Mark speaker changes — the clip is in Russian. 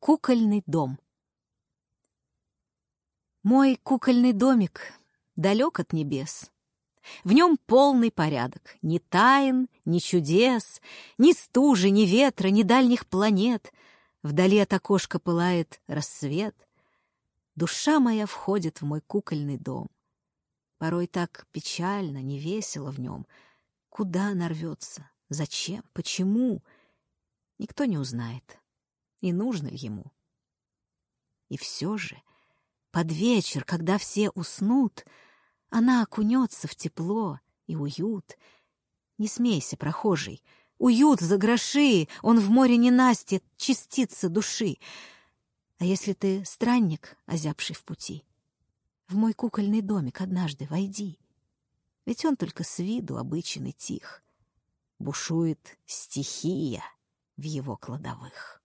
Speaker 1: Кукольный дом. Мой кукольный домик далек от небес. В нем полный порядок, ни тайн, ни чудес, ни стужи, ни ветра, ни дальних планет. Вдали от окошка пылает рассвет. Душа моя входит в мой кукольный дом. Порой так печально, невесело в нем. Куда нарвется? Зачем? Почему? Никто не узнает. И нужно ли ему? И все же под вечер, когда все уснут, она окунется в тепло и уют. Не смейся, прохожий, уют за гроши, он в море не настит частицы души. А если ты странник, озябший в пути, в мой кукольный домик однажды войди, ведь он только с виду обычен и тих. Бушует стихия в его кладовых.